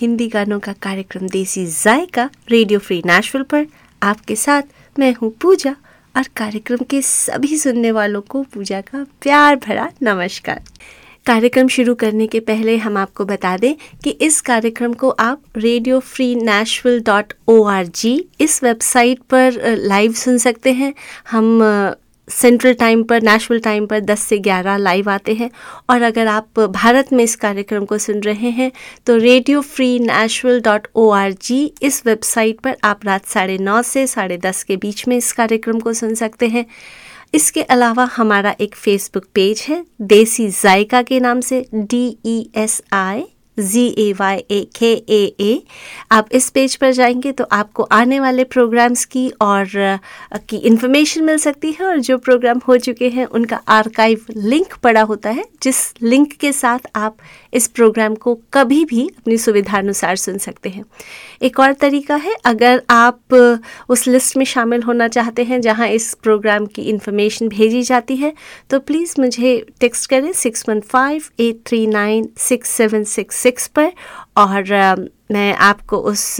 हिंदी गानों का कार्यक्रम देसी जायका, रेडियो फ्री नेशनल पर। आपके साथ मैं हूँ पूजा और कार्यक्रम के सभी सुनने वालों को पूजा का प्यार भरा नमस्कार। कार्यक्रम शुरू करने के पहले हम आपको बता दें कि इस कार्यक्रम को आप radio free national dot O R G इस वेबसाइट पर लाइव सुन सकते हैं। हम सेंट्रल टाइम पर, नेशनल टाइम पर 10 से 11 लाइव आते हैं। और अगर आप भारत में इस कार्यक्रम को सुन रहे हैं तो radio free national dot O R G इस वेबसाइट पर आप रात साढ़े नौ से साढ़े दस के बीच में इस कार्यक्रम को सुन सकते हैं। इसके अलावा हमारा एक फेसबुक पेज है, देसी जायका के नाम से D E S I G A Y A K A A आप इस पेज पर जाएँगे तो आपको आने वाले प्रोग्राम्स की और की इन्फॉर्मेशन मिल सकती है और जो प्रोग्राम हो चुके हैं, उनका आर्काइव लिंक पड़ा होता है, जिस लिंक के साथ आप इस प्रोग्राम को कभी भी अपनी सुविधानुसार सुन सकते हैं। एक और तरीका है, अगर आप उस लिस्ट में शामिल होना चाहते हैं जहाँ इस प्रोग्राम की इन्फॉर्मेशन भेजी जाती है तो प्लीज़ मुझे टेक्स्ट करें six one five eight three nine six seven six six पर और मैं आपको उस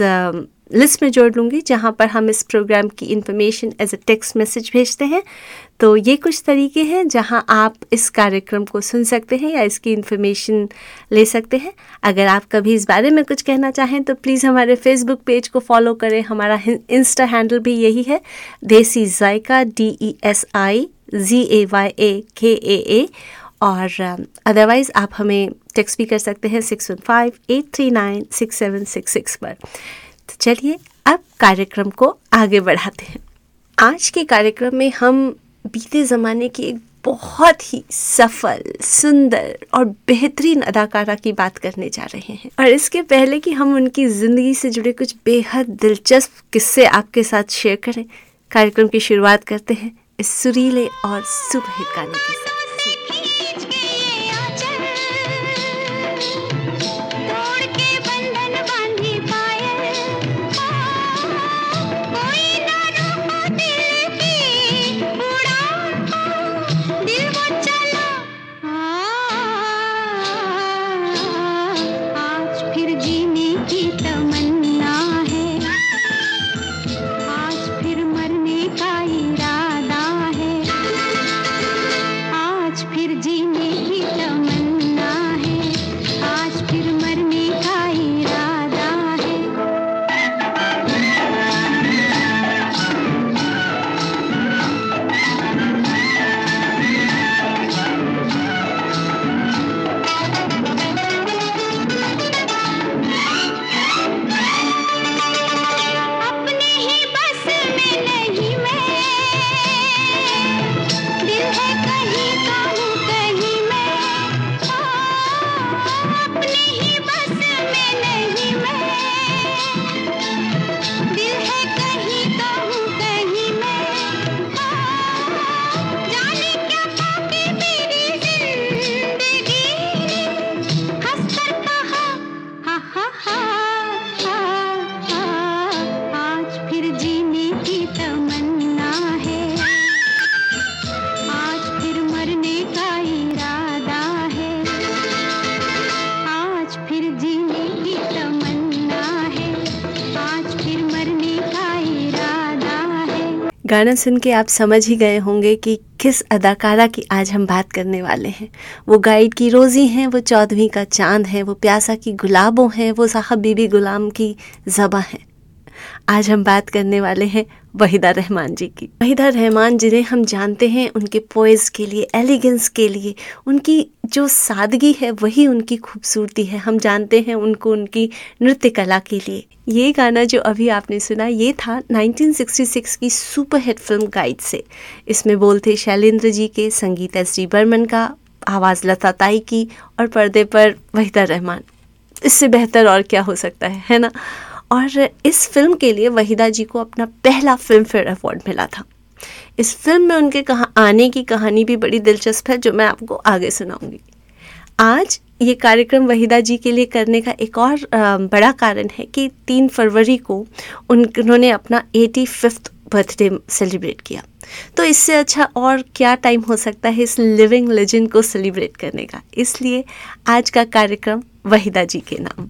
लिस्ट में जोड़ लूँगी, जहाँ पर हम इस प्रोग्राम की information as a text message भेजते हैं। तो ये कुछ तरीके हैं जहाँ आप इस कार्यक्रम को सुन सकते हैं या इसकी इन्फॉर्मेशन ले सकते हैं। अगर आप कभी इस बारे में कुछ कहना चाहें तो प्लीज़ हमारे फेसबुक पेज को फॉलो करें। हमारा इंस्टा हैंडल भी यही है, Desi Zayka D E S I G A Y A K A A और अदरवाइज़ आप हमें टेक्स्ट भी कर सकते हैं six one five eight three nine six seven six six पर। तो चलिए अब कार्यक्रम को आगे बढ़ाते हैं। आज के कार्यक्रम में हम बीते ज़माने की एक बहुत ही सफल, सुंदर और बेहतरीन अदाकारा की बात करने जा रहे हैं। और इसके पहले कि हम उनकी ज़िंदगी से जुड़े कुछ बेहद दिलचस्प किस्से आपके साथ शेयर करें, कार्यक्रम की शुरुआत करते हैं इस सुरीले और सुबह गाने के साथ। गाना सुन के आप समझ ही गए होंगे कि किस अदाकारा की आज हम बात करने वाले हैं। वो गाइड की रोज़ी हैं, वो चौदहवीं का चाँद है, वो प्यासा की गुलाबों हैं, वो साहब बीबी गुलाम की ज़बा हैं। आज हम बात करने वाले हैं वहीदा रहमान जी की। वहीदा रहमान जिन्हें हम जानते हैं, उनके पोइज के लिए एलिगेंस के लिए, उनकी जो सादगी है, वही उनकी खूबसूरती है। हम जानते हैं उनको उनकी नृत्य कला के लिए। ये गाना जो अभी आपने सुना, ये था 1966 की सुपर हिट फ़िल्म गाइड से। इसमें बोल थे शैलेंद्र जी के संगीत एस डी बर्मन का, आवाज़ लता ताई की और पर्दे पर वहीदा रहमान। इससे बेहतर और क्या हो सकता है है ना? और इस फ़िल्म के लिए वहीदा जी को अपना पहला फ़िल्म फेयर अवार्ड मिला था। इस फ़िल्म में उनके कहा, आने की कहानी भी बड़ी दिलचस्प है, जो मैं आपको आगे सुनाऊँगी। आज ये कार्यक्रम वहीदा जी के लिए करने का एक और बड़ा कारण है कि तीन फरवरी को उन, उन्होंने अपना एटी फिफ्थ बर्थडे सेलिब्रेट किया। तो इससे अच्छा और क्या टाइम हो सकता है इस लिविंग लेजेंड को सेलिब्रेट करने का? इसलिए आज का कार्यक्रम वहीदा जी के नाम।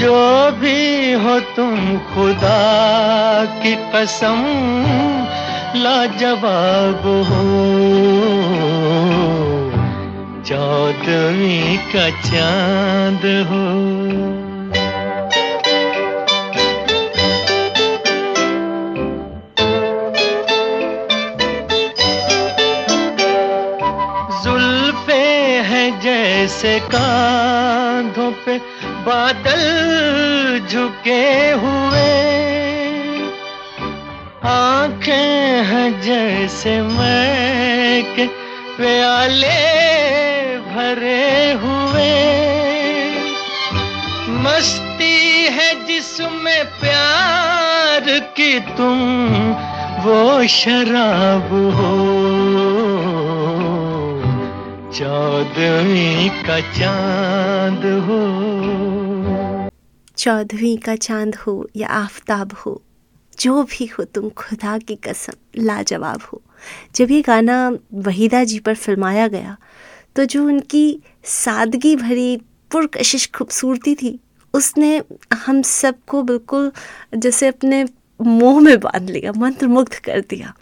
जो भी हो तुम खुदा की कसम, लाजवाब हो। चौदवी का चाँद हो। जुल्फे हैं जैसे कांधों पे बादल झुके हुए। आँखें हैं जैसे मैं के प्याले भरे हुए। मस्ती है जिसमें प्यार की तुम, वो शराब हो। चौदवी का चाँद हो। चौदहवीं का चाँद हो या आफताब हो, जो भी हो, तुम खुदा की कसम, लाजवाब हो। जब ये गाना वहीदा जी पर फिल्माया गया तो जो उनकी सादगी भरी पुरकशिश खूबसूरती थी, उसने हम सबको बिल्कुल जैसे अपने मोह में बाँध लिया, मंत्रमुग्ध कर दिया।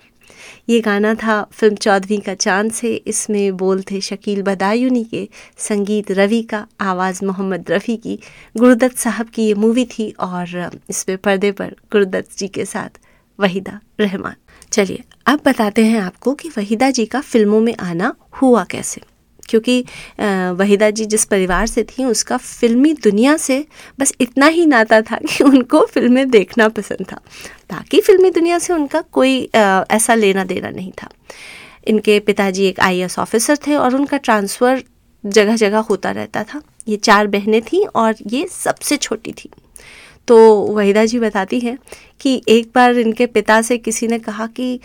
ये गाना था फ़िल्म चौधरी का चाँद से। इसमें बोल थे शकील बदायूनी के संगीत रवि का, आवाज़ मोहम्मद रफ़ी की। गुरुदत्त साहब की ये मूवी थी और इसमें पर्दे पर गुरुदत्त जी के साथ वहीदा रहमान। चलिए, अब बताते हैं आपको कि वहीदा जी का फ़िल्मों में आना हुआ कैसे। क्योंकि वहीदा जी जिस परिवार से थी, उसका फिल्मी दुनिया से बस इतना ही नाता था कि उनको फ़िल्में देखना पसंद था। बाकी फिल्मी दुनिया से उनका कोई ऐसा लेना देना नहीं था। इनके पिताजी एक आई ऑफिसर थे और उनका ट्रांसफ़र जगह जगह होता रहता था। ये चार बहनें थीं और ये सबसे छोटी थी। तो वहीदा जी बताती हैं कि एक बार इनके पिता से किसी ने कहा कि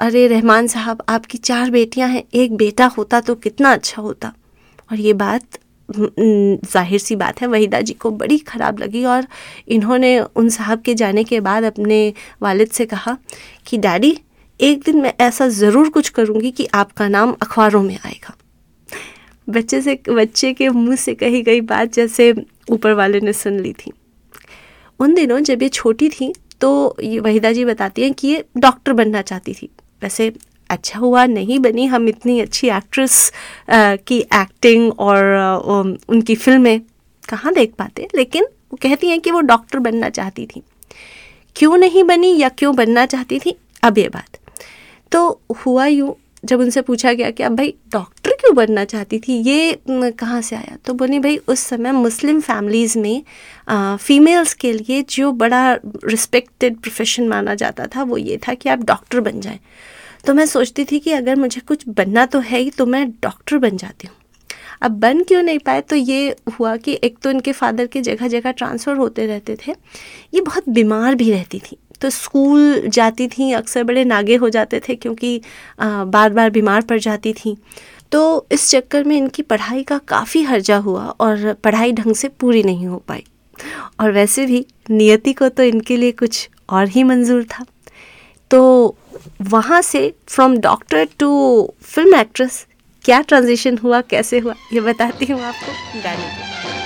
अरे रहमान साहब, आपकी चार बेटियाँ हैं, एक बेटा होता तो कितना अच्छा होता। और ये बात ज़ाहिर सी बात है, वहीदा जी को बड़ी ख़राब लगी और इन्होंने उन साहब के जाने के बाद अपने वालिद से कहा कि, डैडी, एक दिन मैं ऐसा ज़रूर कुछ करूँगी कि आपका नाम अखबारों में आएगा। बच्चे से, बच्चे के मुँह से कही गई बात जैसे ऊपर वाले ने सुन ली थी। उन दिनों जब ये छोटी थी तो ये वहीदा जी बताती हैं कि ये डॉक्टर बनना चाहती थी। वैसे अच्छा हुआ, नहीं बनी। हम इतनी अच्छी एक्ट्रेस की एक्टिंग और उनकी फ़िल्में कहाँ देख पाते? लेकिन वो कहती हैं कि वो डॉक्टर बनना चाहती थी। क्यों नहीं बनी या क्यों बनना चाहती थी? अब ये बात। तो हुआ यूँ जब उनसे पूछा गया कि अब भाई डॉक्टर क्यों बनना चाहती थी? ये कहाँ से आया? तो बोली, भाई, उस समय मुस्लिम फैमिलीज़ में फीमेल्स के लिए जो बड़ा रिस्पेक्टेड प्रोफेशन माना जाता था, वो ये था कि आप डॉक्टर बन जाएँ। तो मैं सोचती थी कि अगर मुझे कुछ बनना तो है ही तो मैं डॉक्टर बन जाती हूँ। अब बन क्यों नहीं पाए तो ये हुआ कि एक तो इनके फादर के जगह जगह ट्रांसफ़र होते रहते थे। ये बहुत बीमार भी रहती थी। तो स्कूल जाती थी, अक्सर बड़े नागे हो जाते थे क्योंकि बार बार बीमार पड़ जाती थी। तो इस चक्कर में इनकी पढ़ाई का काफ़ी हर्जा हुआ और पढ़ाई ढंग से पूरी नहीं हो पाई। और वैसे भी नियति को तो इनके लिए कुछ और ही मंजूर था। तो वहाँ से from doctor to film actress क्या ट्रांजिशन हुआ, कैसे हुआ, ये बताती हूँ आपको। गाने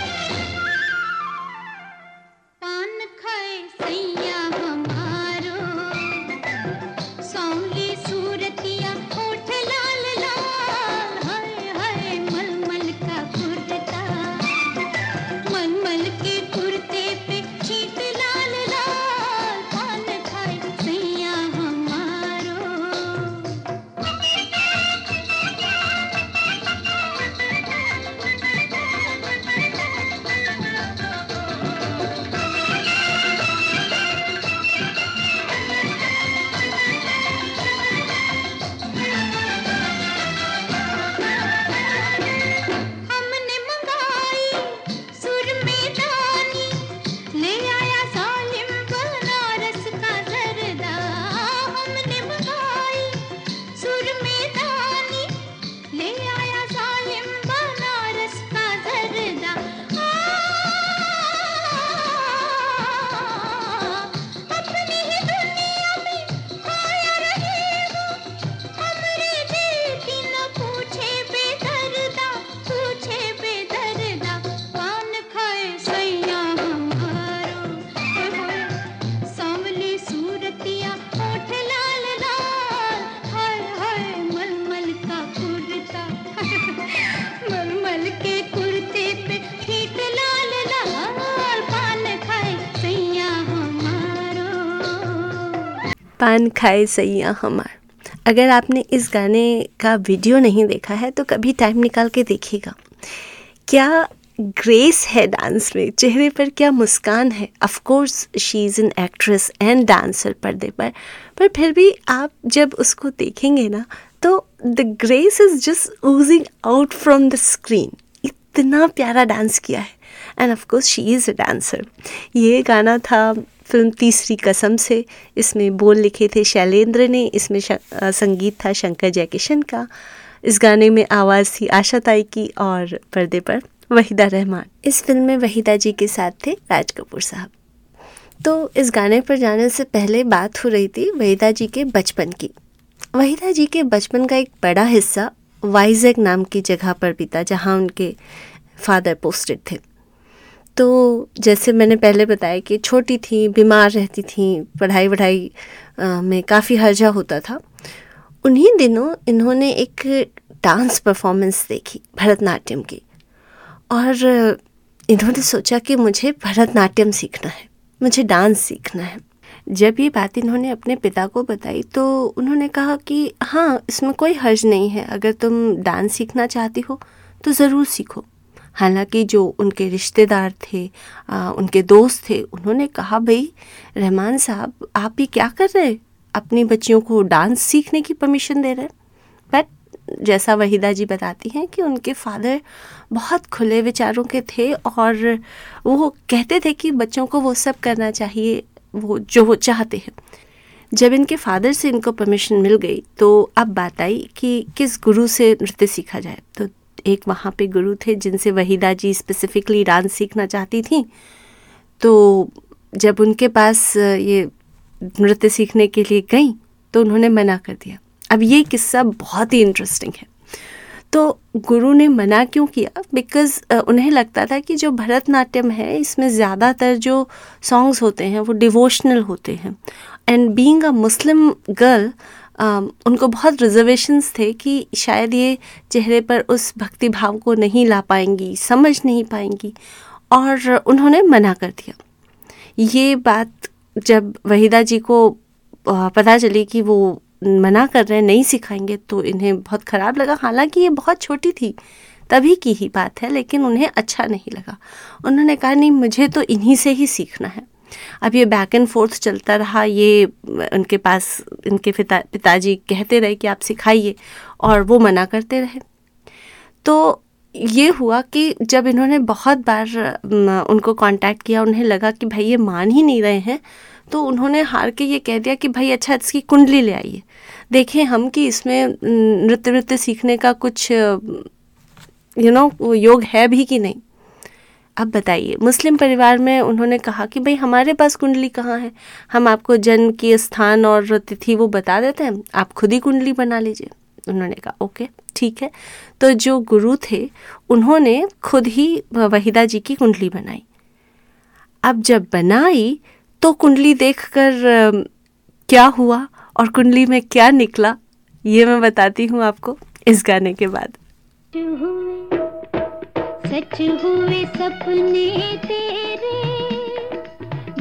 पान खाए सैया हमार। अगर आपने इस गाने का वीडियो नहीं देखा है तो कभी टाइम निकाल के देखिएगा। क्या ग्रेस है डांस में? चेहरे पर क्या मुस्कान है? Of course she is an actress and dancer पर्दे पर। पर फिर भी आप जब उसको देखेंगे ना तो the grace is just oozing out from the screen इतना प्यारा डांस किया है। And of course she is a dancer ये गाना था फ़िल्म तीसरी कसम से। इसमें बोल लिखे थे शैलेंद्र ने, इसमें संगीत था शंकर जयकिशन का। इस गाने में आवाज़ थी आशा ताई की और पर्दे पर वहीदा रहमान। इस फ़िल्म में वहीदा जी के साथ थे राज कपूर साहब। तो इस गाने पर जाने से पहले बात हो रही थी वहीदा जी के बचपन की। वहीदा जी के बचपन का एक बड़ा हिस्सा वाइजैग नाम की जगह पर बीता, जहाँ उनके फादर पोस्टेड थे। तो जैसे मैंने पहले बताया कि छोटी थी, बीमार रहती थी पढ़ाई वढ़ाई में काफ़ी हर्जा होता था। उन्हीं दिनों इन्होंने एक डांस परफॉर्मेंस देखी भरतनाट्यम की। और इन्होंने सोचा कि मुझे भरतनाट्यम सीखना है, मुझे डांस सीखना है। जब ये बात इन्होंने अपने पिता को बताई तो उन्होंने कहा कि हाँ इसमें कोई हर्ज नहीं है, अगर तुम डांस सीखना चाहती हो तो ज़रूर सीखो। हालाँकि जो उनके रिश्तेदार थे आ, उनके दोस्त थे उन्होंने कहा भाई रहमान साहब आप ही क्या कर रहे अपनी बच्चियों को डांस सीखने की परमिशन दे रहे बट जैसा वहीदा जी बताती हैं कि उनके फादर बहुत खुले विचारों के थे और वो कहते थे कि बच्चों को वो सब करना चाहिए वो जो वो चाहते हैं। जब इनके फादर से इनको परमिशन मिल गई तो अब बात आई कि किस गुरु से नृत्य सीखा जाए। तो एक वहाँ पे गुरु थे जिनसे वहीदा जी स्पेसिफिकली डांस सीखना चाहती थी। तो जब उनके पास ये नृत्य सीखने के लिए गई तो उन्होंने मना कर दिया। अब ये किस्सा बहुत ही इंटरेस्टिंग है। तो गुरु ने मना क्यों किया? बिकॉज़ उन्हें लगता था कि जो भरतनाट्यम है, इसमें ज़्यादातर जो सॉन्ग्स होते हैं, वो डिवोशनल होते हैं। And being a Muslim girl उनको बहुत रिजर्वेशंस थे कि शायद ये चेहरे पर उस भक्ति भाव को नहीं ला पाएँगी, समझ नहीं पाएँगी और उन्होंने मना कर दिया। ये बात जब वहीदा जी को पता चली कि वो मना कर रहे हैं, नहीं सिखाएँगे तो इन्हें बहुत ख़राब लगा। हालाँकि ये बहुत छोटी थी, तभी की ही बात है, लेकिन उन्हें अच्छा नहीं लगा। उन्होंने कहा, नहीं, मुझे तो इन्हीं से ही सीखना है। अब ये बैक एंड फोर्थ चलता रहा, ये, उनके पास, इनके पिता, पिताजी कहते रहे कि आप सिखाइए और वो मना करते रहे। तो ये हुआ कि जब इन्होंने बहुत बार उनको कांटेक्ट किया, उन्हें लगा कि भाई ये मान ही नहीं रहे हैं तो उन्होंने हार के ये कह दिया कि भाई अच्छा इसकी कुंडली ले आइए। देखें हम कि इसमें नृत्य नृत्य सीखने का कुछ यू नो योग है भी कि नहीं? अब बताइए, मुस्लिम परिवार में उन्होंने कहा कि भाई हमारे पास कुंडली कहाँ है? हम आपको जन्म की स्थान और तिथि वो बता देते हैं, आप खुद ही कुंडली बना लीजिए। उन्होंने कहा, ओके, ठीक है। तो जो गुरु थे, उन्होंने खुद ही वहीदा जी की कुंडली बनाई। अब जब बनाई तो कुंडली देखकर क्या हुआ और कुंडली में क्या निकला, ये मैं बताती हूँ आपको इस गाने के बाद। सच हुए सपने तेरे,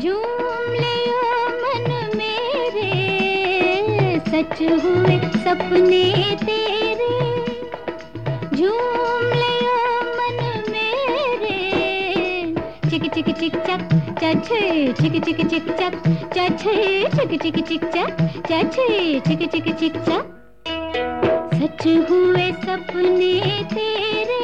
झूम लियो मन मेरे। सच हुए सपने तेरे, झूम लियो मन मेरे। चिक चिक चिक चक, चछे, चिक चिक चिक चक, चछे, चिक चिक चिक चक, चछे, चिक चिक चिक चक। सच हुए सपने तेरे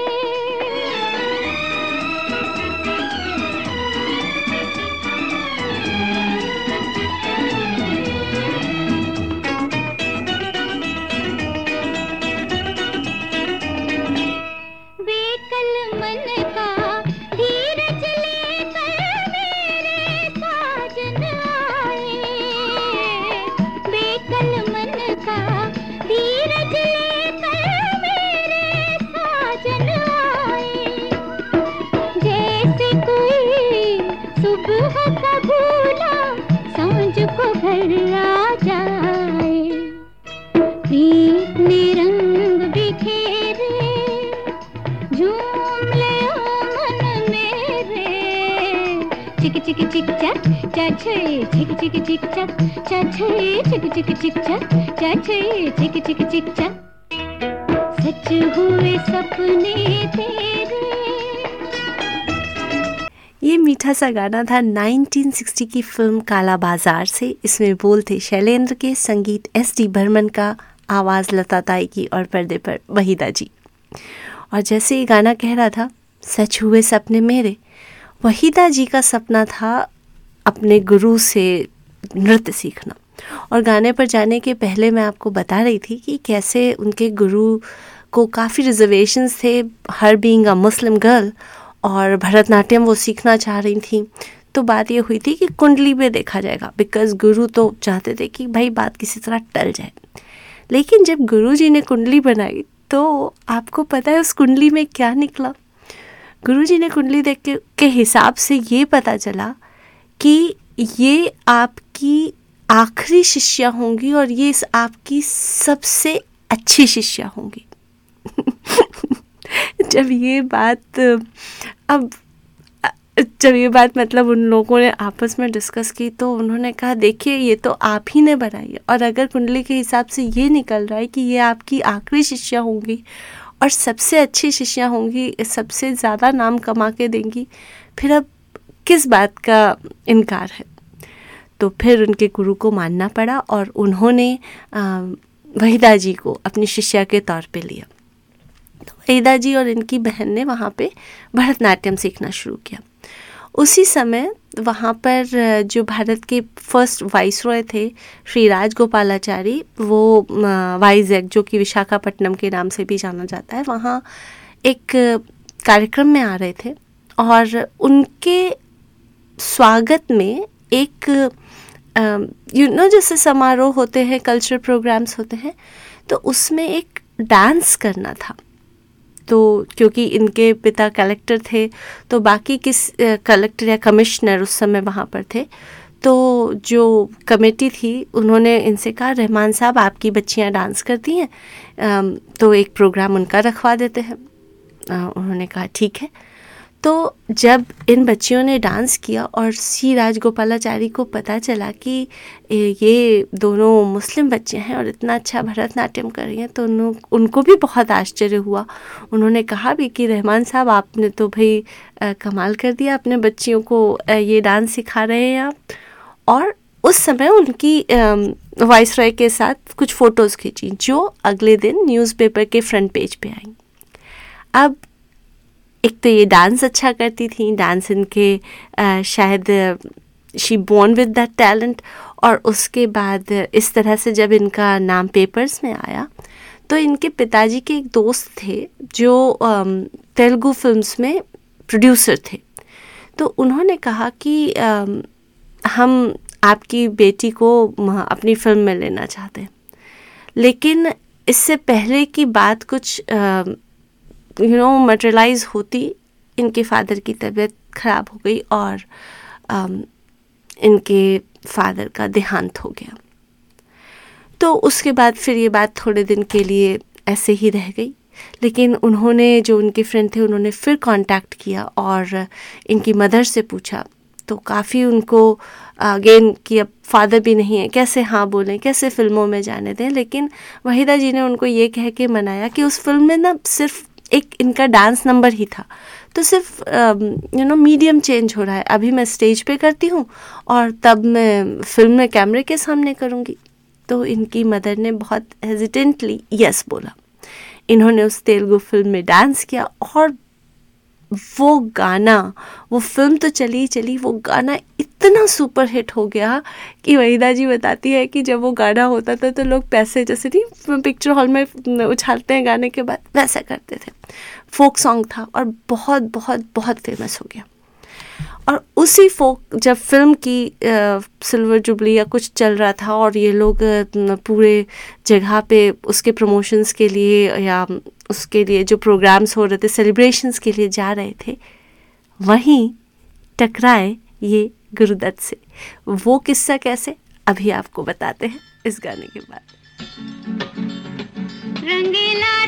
सच हुए सपने तेरे ये मीठा सा गाना था 1960 की फ़िल्म काला बाज़ार से। इसमें बोल थे शैलेंद्र के संगीत, एस डी बर्मन का, आवाज़ लता ताई की और पर्दे पर वहीदा जी। और जैसे ये गाना कह रहा था, सच हुए सपने मेरे, वहीदा जी का सपना था अपने गुरु से नृत्य सीखना। और गाने पर जाने के पहले मैं आपको बता रही थी कि कैसे उनके गुरु को काफ़ी रिजर्वेशंस थे हर बीइंग अ मुस्लिम गर्ल और भरतनाट्यम वो सीखना चाह रही थी। तो बात ये हुई थी कि कुंडली में देखा जाएगा बिकॉज़ गुरु तो चाहते थे कि भाई बात किसी तरह टल जाए। लेकिन जब गुरु जी ने कुंडली बनाई तो आपको पता है उस कुंडली में क्या निकला? गुरु जी ने कुंडली देख के, के हिसाब से ये पता चला कि ये आपकी आखिरी शिष्या होंगी और ये इस आपकी सबसे अच्छी शिष्या होंगी। जब ये बात, अब, जब ये बात मतलब उन लोगों ने आपस में डिस्कस की तो उन्होंने कहा, देखिए, ये तो आप ही ने बनाई है। और अगर कुंडली के हिसाब से ये निकल रहा है कि ये आपकी आखिरी शिष्या होंगी और सबसे अच्छी शिष्या होंगी, सबसे ज़्यादा नाम कमा के देंगी, फिर अब किस बात का इनकार है? तो फिर उनके गुरु को मानना पड़ा और उन्होंने वहीदा जी को अपनी शिष्या के तौर पे लिया। तो वहीदा जी और इनकी बहन ने वहाँ पे भरतनाट्यम सीखना शुरू किया। उसी समय वहाँ पर जो भारत के फ़र्स्ट वाइस रॉय थे, श्री राजगोपालाचारी, वो वाइज एक्ट जो कि विशाखापट्टनम के नाम से भी जाना जाता है, वहाँ एक कार्यक्रम में आ रहे थे। और उनके स्वागत में एक यू नो जैसे समारोह होते हैं कल्चरल प्रोग्राम्स होते हैं तो उसमें एक डांस करना था। तो क्योंकि इनके पिता कलेक्टर थे तो बाकी किस कलेक्टर या कमिश्नर उस समय वहाँ पर थे तो जो कमेटी थी, उन्होंने इनसे कहा, रहमान साहब, आपकी बच्चियाँ डांस करती हैं। तो एक प्रोग्राम उनका रखवा देते हैं। उन्होंने कहा, ठीक है। तो जब इन बच्चियों ने डांस किया और सी राजगोपालाचारी को पता चला कि ये दोनों मुस्लिम बच्चे हैं और इतना अच्छा भरतनाट्यम कर रही हैं तो उन, उनको भी बहुत आश्चर्य हुआ। उन्होंने कहा भी कि रहमान साहब आपने तो भाई कमाल कर दिया अपने बच्चियों को ये डांस सिखा रहे हैं आप। और उस समय उनकी वाइस रॉय के साथ कुछ फ़ोटोज़ खींची जो अगले दिन न्यूज़पेपर के फ्रंट पेज पे आई। अब एक तो ये डांस अच्छा करती थी डांस इनके आ, शायद she born with that talent और उसके बाद इस तरह से जब इनका नाम पेपर्स में आया तो इनके पिताजी के एक दोस्त थे जो तेलुगु फिल्म्स में प्रोड्यूसर थे। तो उन्होंने कहा कि आ, हम आपकी बेटी को अपनी फ़िल्म में लेना चाहते हैं। लेकिन इससे पहले की बात कुछ यू नो मटेरियलाइज होती इनके फादर की तबीयत ख़राब हो गई और um, इनके फादर का देहांत हो गया। तो उसके बाद फिर ये बात थोड़े दिन के लिए ऐसे ही रह गई। लेकिन उन्होंने जो उनके फ्रेंड थे उन्होंने फिर कांटेक्ट किया और इनकी मदर से पूछा। तो काफ़ी उनको अगेन कि अब फादर भी नहीं है। कैसे हाँ बोलें कैसे फ़िल्मों में जाने दें? लेकिन वहीदा जी ने उनको ये कह के मनाया कि उस फ़िल्म में ना सिर्फ़ एक इनका डांस नंबर ही था। तो सिर्फ़ यू नो मीडियम चेंज हो रहा है। अभी मैं स्टेज पे करती हूँ और तब मैं फ़िल्म में कैमरे के सामने करूँगी। तो इनकी मदर ने बहुत हेजिटेंटली यस बोला। इन्होंने उस तेलुगु फ़िल्म में डांस किया और वो गाना, वो फ़िल्म तो चली चली, वो गाना इतना सुपर हिट हो गया कि वहीदा जी बताती है कि जब वो गाना होता था तो लोग पैसे जैसे नहीं पिक्चर हॉल में उछालते हैं गाने के बाद, वैसा करते थे। फोक सॉन्ग था और बहुत बहुत बहुत फ़ेमस हो गया। और उसी फोक जब फ़िल्म की सिल्वर जुबली या कुछ चल रहा था और ये लोग पूरे जगह पे उसके प्रमोशंस के लिए या उसके लिए, जो प्रोग्राम्स हो रहे थे सेलिब्रेशंस के लिए जा रहे थे, वहीं टकराए ये गुरुदत्त से। वो किस्सा कैसे? अभी आपको बताते हैं इस गाने के बाद। रंगीला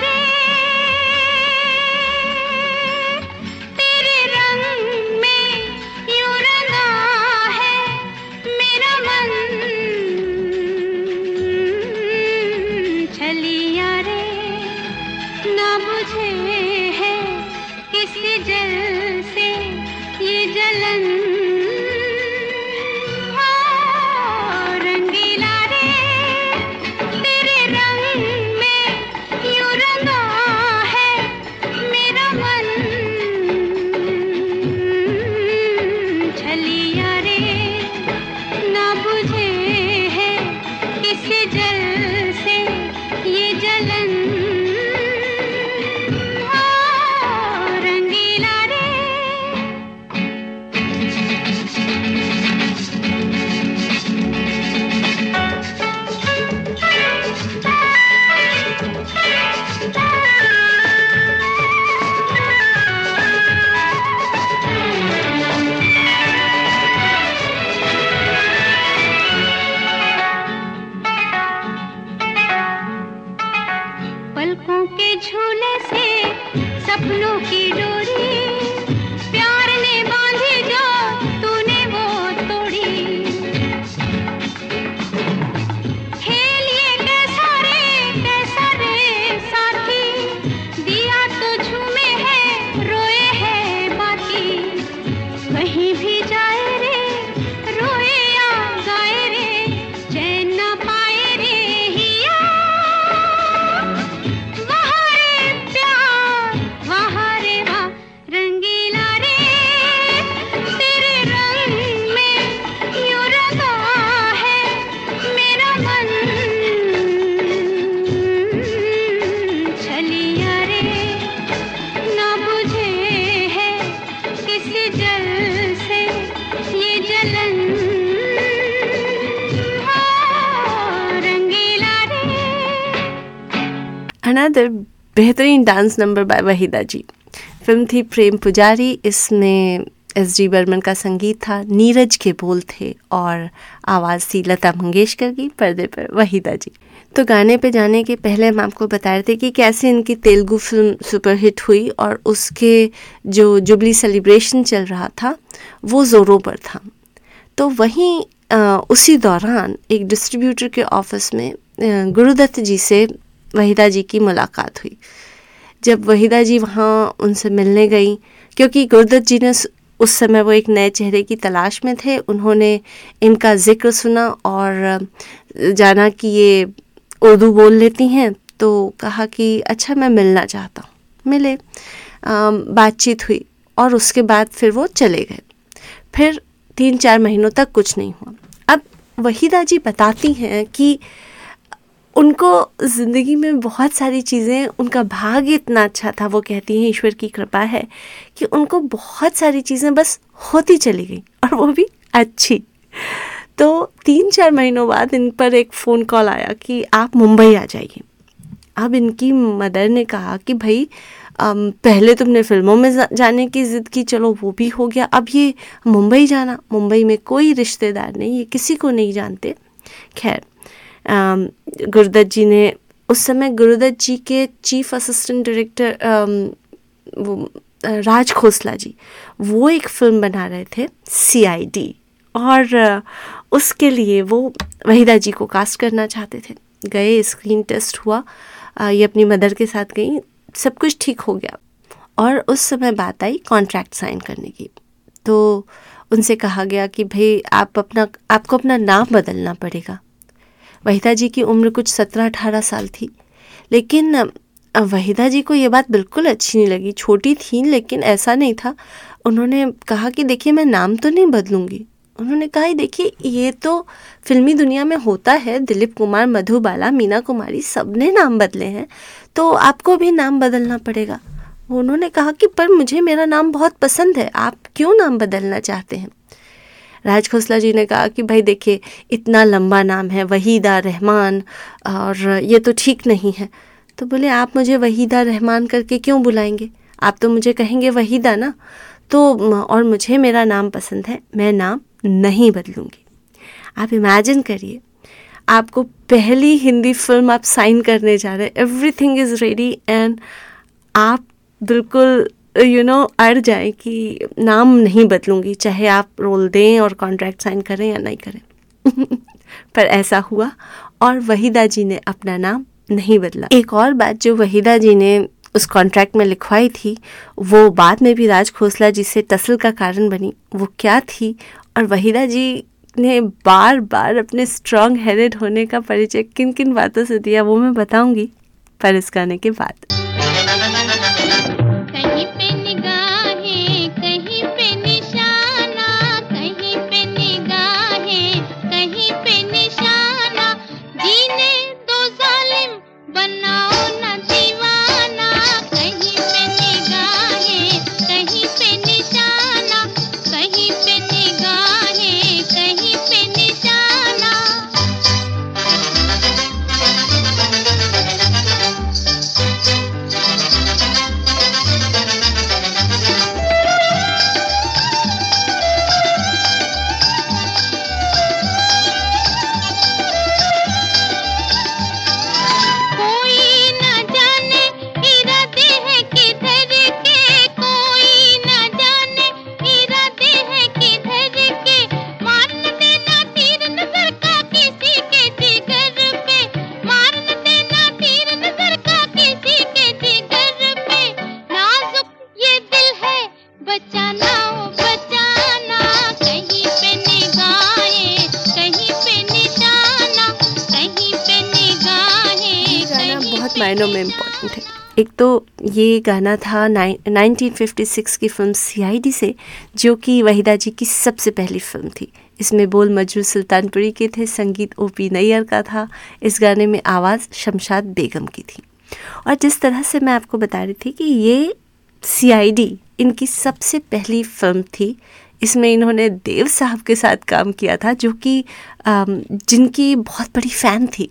बेहतरीन dance number by Waheeda ji. Film थी प्रेम पुजारी, इसमें एस डी बर्मन का संगीत था, नीरज के बोल थे और आवाज़ थी लता मंगेशकर की, पर्दे पर वहीदा जी। तो गाने पे जाने के पहले हम आपको बता रहे थे कि कैसे इनकी तेलुगु फ़िल्म सुपरहिट हुई और उसके जो जुबली सेलिब्रेशन चल रहा था, वो ज़ोरों पर था। तो वहीं उसी दौरान एक डिस्ट्रीब्यूटर के ऑफ़िस में गुरुदत्त जी से वहीदा जी की मुलाकात हुई। जब वहीदा जी वहाँ उनसे मिलने गई, क्योंकि गुरदत्त जी ने उस समय वो एक नए चेहरे की तलाश में थे, उन्होंने इनका ज़िक्र सुना और जाना कि ये उर्दू बोल लेती हैं तो कहा कि अच्छा मैं मिलना चाहता हूँ। मिले बातचीत हुई और उसके बाद फिर वो चले गए। फिर तीन चार महीनों तक कुछ नहीं हुआ। अब वहीदा जी बताती हैं कि उनको ज़िंदगी में बहुत सारी चीज़ें, उनका भाग्य इतना अच्छा था, वो कहती हैं, ईश्वर की कृपा है कि उनको बहुत सारी चीज़ें बस होती चली गई और वो भी अच्छी। तो तीन चार महीनों बाद इन पर एक फ़ोन कॉल आया कि आप मुंबई आ जाइए। अब इनकी मदर ने कहा कि, भाई पहले तुमने फ़िल्मों में जाने की ज़िद की, चलो वो भी हो गया। अब ये मुंबई जाना, मुंबई में कोई रिश्तेदार नहीं, ये किसी को नहीं जानते। खैर गुरुदत्त जी ने उस समय गुरुदत्त जी के चीफ असिस्टेंट डायरेक्टर वो राज खोसला जी, वो एक फ़िल्म बना रहे थे सीआईडी और उसके लिए वो वहीदा जी को कास्ट करना चाहते थे। गए स्क्रीन टेस्ट हुआ ये अपनी मदर के साथ गई, सब कुछ ठीक हो गया। और उस समय बात आई कॉन्ट्रैक्ट साइन करने की। तो उनसे कहा गया कि भाई आप अपना, आपको अपना नाम बदलना पड़ेगा। वहीदा जी की उम्र कुछ सत्रह अठारह साल थी। लेकिन वहीदा जी को ये बात बिल्कुल अच्छी नहीं लगी। छोटी थी, लेकिन ऐसा नहीं था। उन्होंने कहा कि, देखिए, मैं नाम तो नहीं बदलूँगी। उन्होंने कहा देखिए, ये तो फिल्मी दुनिया में होता है। दिलीप कुमार मधुबाला मीना कुमारी सबने नाम बदले हैं। तो आपको भी नाम बदलना पड़ेगा। उन्होंने कहा कि, पर मुझे मेरा नाम बहुत पसंद है। आप क्यों नाम बदलना चाहते हैं? राज खोसला जी ने कहा कि भाई देखिए, इतना लंबा नाम है, वहीदा रहमान, और ये तो ठीक नहीं है। तो बोले, आप मुझे वहीदा रहमान करके क्यों बुलाएँगे? आप तो मुझे कहेंगे वहीदा ना? तो और मुझे मेरा नाम पसंद है, मैं नाम नहीं बदलूँगी। आप इमेजिन करिए, आपको पहली हिंदी फ़िल्म आप साइन करने जा रहे हैं everything is ready and आप बिल्कुल यू नो अड़ जाए कि नाम नहीं बदलूँगी, चाहे आप रोल दें और कॉन्ट्रैक्ट साइन करें या नहीं करें। पर ऐसा हुआ और वहीदा जी ने अपना नाम नहीं बदला। एक और बात जो वहीदा जी ने उस कॉन्ट्रैक्ट में लिखवाई थी, वो बाद में भी राज खोसला जी से टसल का कारण बनी। वो क्या थी? और वहीदा जी ने बार बार अपने स्ट्रॉन्ग हेडेड होने का परिचय किन किन बातों से दिया, वो मैं बताऊँगी, पर इस गाने के बाद। एक तो ये गाना था फिफ्टी सिक्स की फ़िल्म सीआईडी से, जो कि वहीदा जी की सबसे पहली फ़िल्म थी। इसमें बोल मजरू सुल्तानपुरी के थे, संगीत ओ पी नैयर का था। इस गाने में आवाज़ शमशाद बेगम की थी। और जिस तरह से मैं आपको बता रही थी कि ये सीआईडी इनकी सबसे पहली फ़िल्म थी, इसमें इन्होंने देव साहब के साथ काम किया था, जो कि जिनकी बहुत बड़ी फ़ैन थी।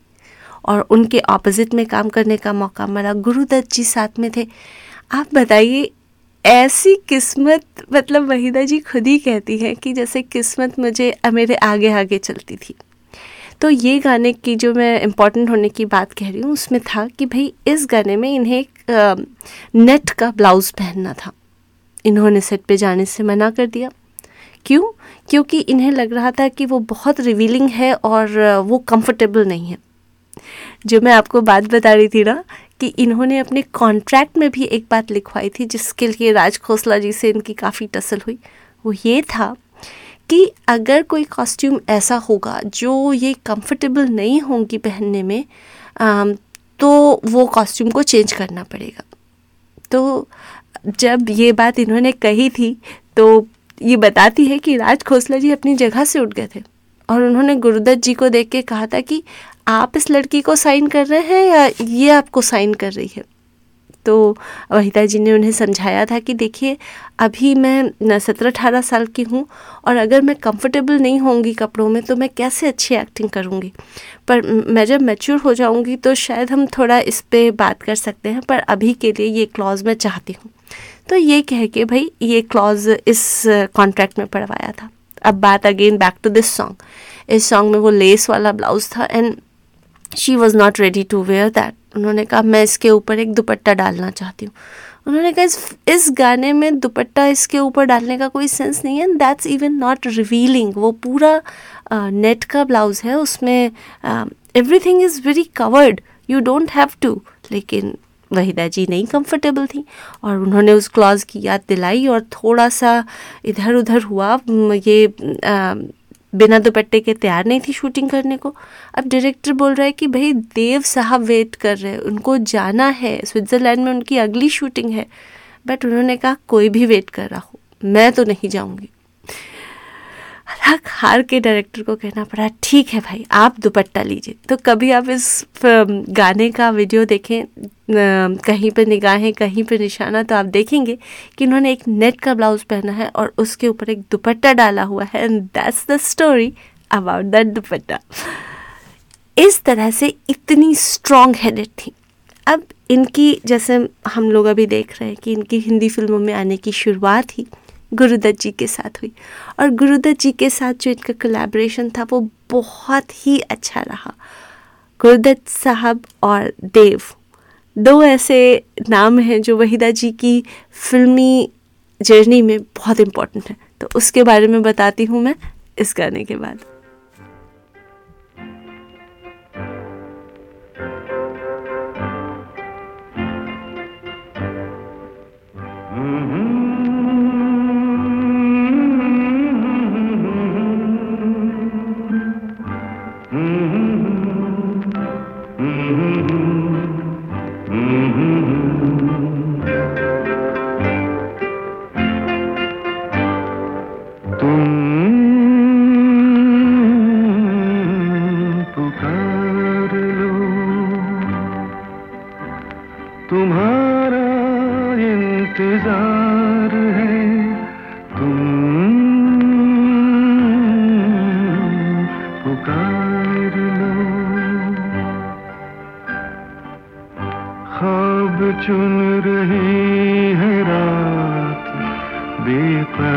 और उनके ऑपोजिट में काम करने का मौका मिला। गुरुदत्त जी साथ में थे। आप बताइए, ऐसी किस्मत मतलब वहीदा जी खुद ही कहती हैं कि जैसे किस्मत मुझे मेरे आगे आगे चलती थी। तो ये गाने की जो मैं इम्पोर्टेंट होने की बात कह रही हूँ, उसमें था कि भाई इस गाने में इन्हें एक नेट का ब्लाउज़ पहनना था। इन्होंने सेट पे जाने से मना कर दिया। क्यों? क्योंकि इन्हें लग रहा था कि वो बहुत रिवीलिंग है और वो कंफर्टेबल नहीं है। जो मैं आपको बात बता रही थी ना कि इन्होंने अपने कॉन्ट्रैक्ट में भी एक बात लिखवाई थी जिसके लिए राज खोसला जी से इनकी काफ़ी टसल हुई। वो ये था कि अगर कोई कॉस्ट्यूम ऐसा होगा जो ये कंफर्टेबल नहीं होंगी पहनने में आ, तो वो कॉस्ट्यूम को चेंज करना पड़ेगा। तो जब ये बात इन्होंने कही थी तो ये बताती है कि राज खोसला जी अपनी जगह से उठ गए थे। और उन्होंने गुरुदत्त जी को देख के कहा था कि आप इस लड़की को साइन कर रहे हैं या ये आपको साइन कर रही है? तो वहीदा जी ने उन्हें समझाया था कि देखिए, अभी मैं सत्रह अठारह साल की हूँ और अगर मैं कंफर्टेबल नहीं होंगी कपड़ों में तो मैं कैसे अच्छी एक्टिंग करूँगी? पर मैं जब मैच्योर हो जाऊँगी तो शायद हम थोड़ा इस पर बात कर सकते हैं, पर अभी के लिए ये क्लॉज मैं चाहती हूँ। तो ये कह के भाई, ये क्लॉज इस कॉन्ट्रैक्ट में पढ़वाया था। अब बात again back to this song इस सॉन्ग में वो लेस वाला ब्लाउज था and she was not ready to wear that उन्होंने कहा मैं इसके ऊपर एक दुपट्टा डालना चाहती हूँ. उन्होंने कहा इस इस गाने में दुपट्टा इसके ऊपर डालने का कोई सेंस नहीं है and that's even not revealing वो पूरा नेट का ब्लाउज़ है उसमें everything is very covered you don't have to लेकिन वहीदा जी नहीं कंफर्टेबल थी और उन्होंने उस क्लॉज की याद दिलाई और थोड़ा सा इधर उधर हुआ ये आ, बिना दुपट्टे के तैयार नहीं थी शूटिंग करने को। अब डायरेक्टर बोल रहा है कि भाई, देव साहब वेट कर रहे हैं, उनको जाना है। स्विट्ज़रलैंड में उनकी अगली शूटिंग है। बट उन्होंने कहा, कोई भी वेट कर रहा हो, मैं तो नहीं जाऊँगी। थक हार के डायरेक्टर को कहना पड़ा, ठीक है भाई, आप दुपट्टा लीजिए। तो कभी आप इस गाने का वीडियो देखें कहीं पे निगाहें, कहीं पे निशाना तो आप देखेंगे कि उन्होंने एक नेट का ब्लाउज पहना है और उसके ऊपर एक दुपट्टा डाला हुआ है। And that's the story about that dupatta. इस तरह से इतनी स्ट्रॉन्ग हेडेड थी। अब इनकी, जैसे हम लोग अभी देख रहे हैं कि इनकी हिंदी फ़िल्मों में आने की शुरुआत ही गुरुदत्त जी के साथ हुई। और गुरुदत्त जी के साथ जो इनका कोलैबोरेशन था, वो बहुत ही अच्छा रहा। गुरुदत्त साहब और देव, दो ऐसे नाम हैं जो वहीदा जी की फिल्मी जर्नी में बहुत इम्पोर्टेंट है। तो उसके बारे में बताती हूँ मैं इस गाने के बाद।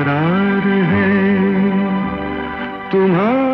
करार है। तुम्हारा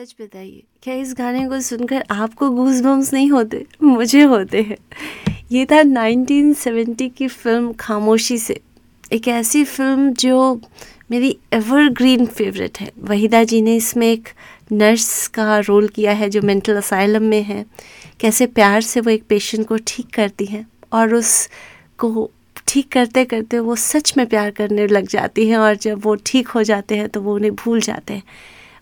सच बताइए, क्या इस गाने को सुनकर आपको गूज बम्स नहीं होते? मुझे होते हैं। ये था 1970 की फ़िल्म खामोशी से। एक ऐसी फ़िल्म जो मेरी एवरग्रीन फेवरेट है। वहीदा जी ने इसमें एक नर्स का रोल किया है, जो मेंटल असाइलम में है। कैसे प्यार से वो एक पेशेंट को ठीक करती हैं और उसको ठीक करते करते वो सच में प्यार करने लग जाती हैं और जब वो ठीक हो जाते हैं तो वो उन्हें भूल जाते हैं।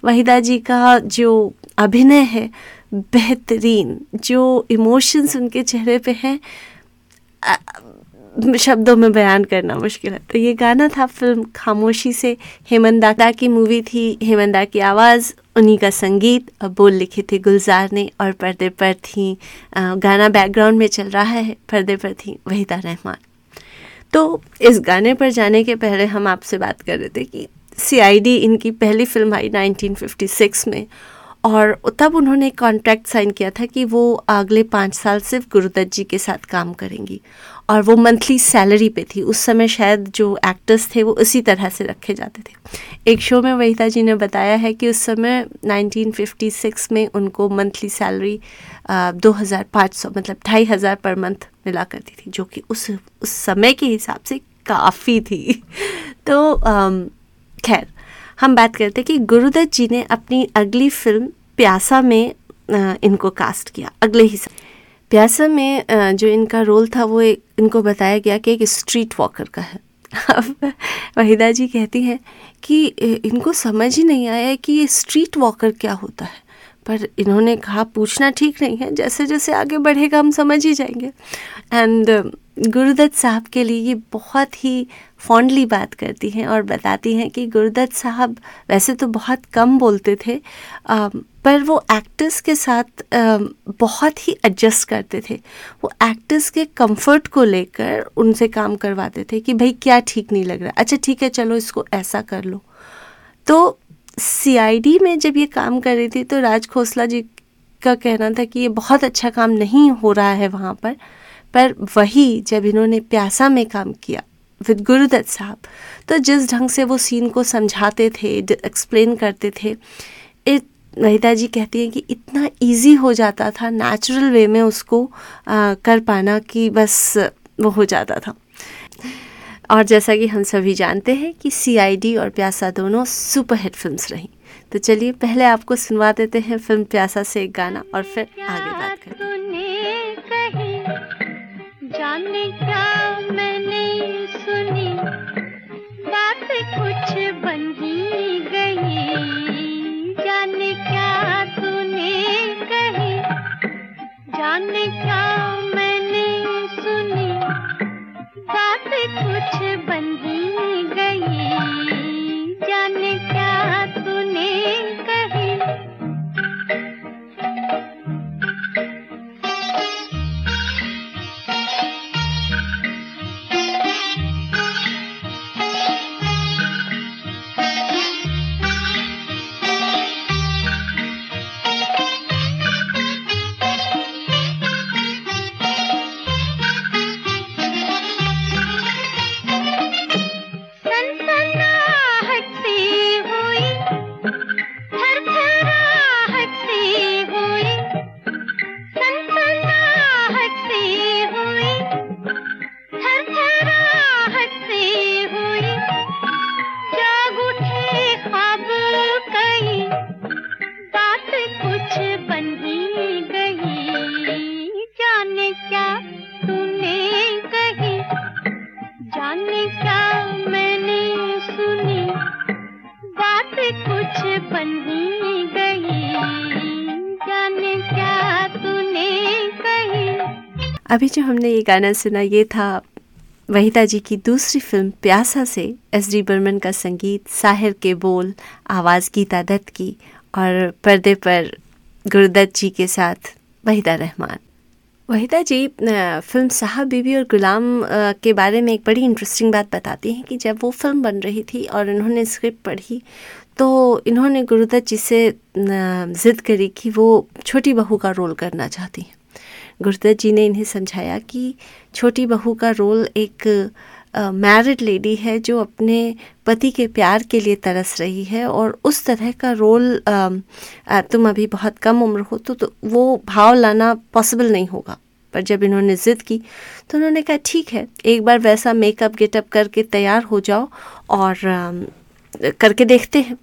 वहीदा जी का जो अभिनय है, बेहतरीन। जो इमोशंस उनके चेहरे पे हैं शब्दों में बयान करना मुश्किल है। तो ये गाना था फ़िल्म खामोशी से। हेमंदा की मूवी थी। हेमंदा की आवाज़, उन्हीं का संगीत बोल लिखे थे गुलजार ने, और पर्दे पर थी गाना बैकग्राउंड में चल रहा है, पर्दे पर थी वहीदा रहमान। तो इस गाने पर जाने के पहले हम आपसे बात कर रहे थे कि सी इनकी पहली फ़िल्म आई 1956 में। और तब उन्होंने कॉन्ट्रैक्ट साइन किया था कि वो अगले पाँच साल सिर्फ़ गुरुदत्त जी के साथ काम करेंगी। और वो मंथली सैलरी पे थी। उस समय शायद जो एक्टर्स थे वो उसी तरह से रखे जाते थे। एक शो में वहीता जी ने बताया है कि उस समय 1956 में उनको मंथली सैलरी दो हज़ार पाँच सौ मतलब ढाई हज़ार पर मंथ मिला करती थी, जो कि उस उस समय के हिसाब से काफ़ी थी। तो खैर, हम बात करते कि गुरुदत्त जी ने अपनी अगली फ़िल्म प्यासा में इनको कास्ट किया, अगले ही साल। प्यासा में जो इनका रोल था, वो एक, इनको बताया गया कि एक स्ट्रीट वॉकर का है। अब वहीदा जी कहती हैं कि इनको समझ ही नहीं आया कि ये स्ट्रीट वॉकर क्या होता है। पर इन्होंने कहा, पूछना ठीक नहीं है जैसे जैसे आगे बढ़ेगा, हम समझ ही जाएँगे। एंड गुरुदत्त साहब के लिए ये बहुत ही फॉन्डली बात करती हैं और बताती हैं कि गुरुदत्त साहब वैसे तो बहुत कम बोलते थे आ, पर वो एक्टर्स के साथ आ, बहुत ही एडजस्ट करते थे। वो एक्टर्स के कंफर्ट को लेकर उनसे काम करवाते थे कि भाई क्या ठीक नहीं लग रहा। अच्छा ठीक है चलो इसको ऐसा कर लो। तो सीआईडी में जब ये काम कर रही थी तो राज खोसला जी का कहना था कि ये बहुत अच्छा काम नहीं हो रहा है वहाँ पर। पर वही जब इन्होंने प्यासा में काम किया विद गुरुदत्त साहब तो जिस ढंग से वो सीन को समझाते थे एक्सप्लेन करते थे वहीदा जी कहती हैं कि इतना इजी हो जाता था नेचुरल वे में उसको आ, कर पाना कि बस वो हो जाता था। और जैसा कि हम सभी जानते हैं कि सीआईडी और प्यासा दोनों सुपरहिट फिल्म्स रहीं। तो चलिए पहले आपको सुनवा देते हैं फ़िल्म प्यासा से एक गाना और फिर आगे बात करते हैं जाने क्या मैंने सुनी? बात कुछ बन गई। जाने क्या तूने कही? जाने क्या मैंने सुनी? बात कुछ बन गई। जाने क्या तूने कही? जो हमने ये गाना सुना ये था वहीदा जी की दूसरी फ़िल्म प्यासा से, एस डी बर्मन का संगीत, साहिर के बोल, आवाज़ गीता दत्त की और पर्दे पर गुरुदत्त जी के साथ वहीदा रहमान। वहीदा जी फ़िल्म साहब बीबी और गुलाम के बारे में एक बड़ी इंटरेस्टिंग बात बताती हैं कि जब वो फ़िल्म बन रही थी और इन्होंने स्क्रिप्ट पढ़ी तो इन्होंने गुरुदत्त जी से ज़िद करी कि वो छोटी बहू का रोल करना चाहती हैं। गुरुदत्त जी ने इन्हें समझाया कि छोटी बहू का रोल एक मैरिड लेडी है जो अपने पति के प्यार के लिए तरस रही है और उस तरह का रोल अ, तुम अभी बहुत कम उम्र हो तो, तो वो भाव लाना पॉसिबल नहीं होगा। पर जब इन्होंने ज़िद की तो उन्होंने कहा ठीक है एक बार वैसा मेकअप गेटअप करके तैयार हो जाओ और अम, करके देखते हैं।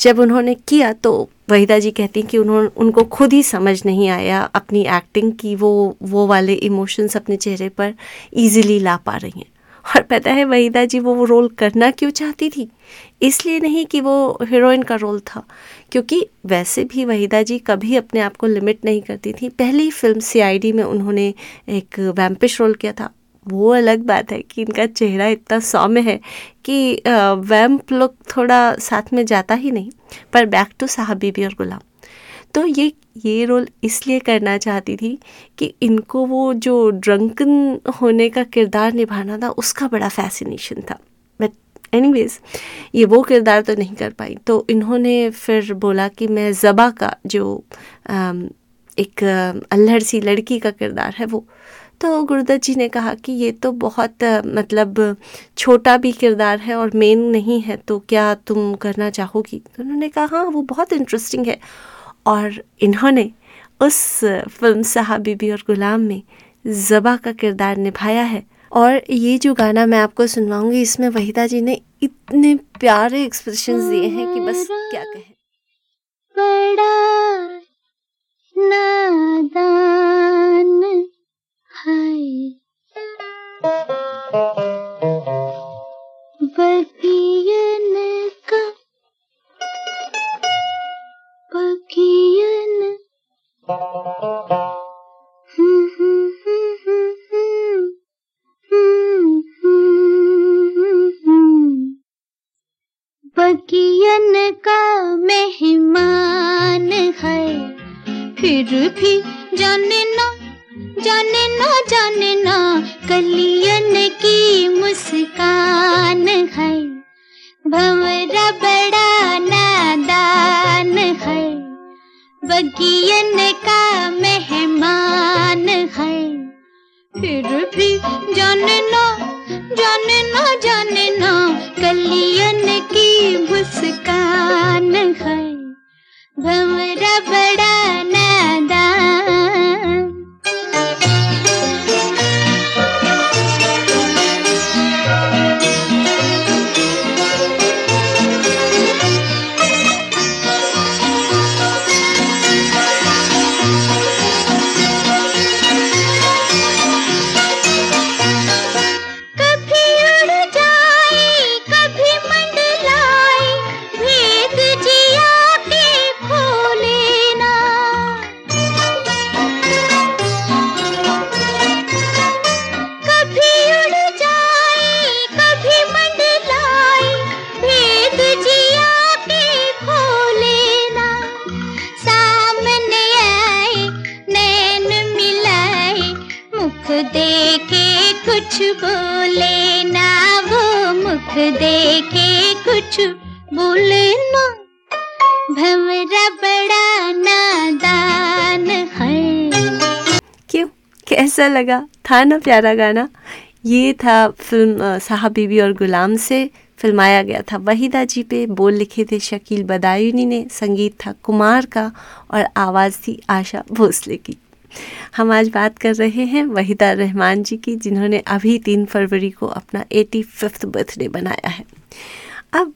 जब उन्होंने किया तो वहीदा जी कहती कि उन्होंने उनको खुद ही समझ नहीं आया अपनी एक्टिंग की वो वो वाले इमोशंस अपने चेहरे पर इजीली ला पा रही हैं। और पता है वहीदा जी वो वो रोल करना क्यों चाहती थी? इसलिए नहीं कि वो हीरोइन का रोल था, क्योंकि वैसे भी वहीदा जी कभी अपने आप को लिमिट नहीं करती थी। पहली फ़िल्म सीआईडी में उन्होंने एक वैम्पिश रोल किया था। वो अलग बात है कि इनका चेहरा इतना सौम्य है कि वैम्प लुक थोड़ा साथ में जाता ही नहीं, पर बैक टू साहब बीबी और गुलाम। तो ये ये रोल इसलिए करना चाहती थी कि इनको वो जो ड्रंकन होने का किरदार निभाना था, उसका बड़ा फैसिनेशन था। बट एनीवेज ये वो किरदार तो नहीं कर पाई। तो इन्होंने फिर बोला कि मैं ज़बा का जो एक अल्हड़ सी लड़की का किरदार है वो तो गुरुदत्त जी ने कहा कि ये तो बहुत मतलब छोटा भी किरदार है और मेन नहीं है तो क्या तुम करना चाहोगी? तो उन्होंने कहा हाँ वो बहुत इंटरेस्टिंग है। और इन्होंने उस फ़िल्म साहब बीबी और गुलाम में ज़बा का किरदार निभाया है। और ये जो गाना मैं आपको सुनवाऊँगी इसमें वहीदा जी ने इतने प्यारे एक्सप्रेशंस दिए हैं कि बस क्या कहें। बड़ा नादान है बगियन का बगियन। बगियन का मेहमान है फिर भी जाने ना जाने ना जाने ना, कलियन की मुस्कान है। भंवरा बड़ा नादान है। बगियन का मेहमान है। फिर भी जाने ना जाने ना जाने ना, कलियन की मुस्कान है। भंवरा बड़ा लगा। था ना प्यारा गाना? ये था फ़िल्म साहब बीबी और गुलाम से फिल्माया गया था। वहीदा जी पे बोल लिखे थे शकील बदायूनी ने, संगीत था कुमार का और आवाज़ थी आशा भोसले की। हम आज बात कर रहे हैं वहीदा रहमान जी की, जिन्होंने अभी तीन फरवरी को अपना एटी फिफ्थ बर्थडे बनाया है। अब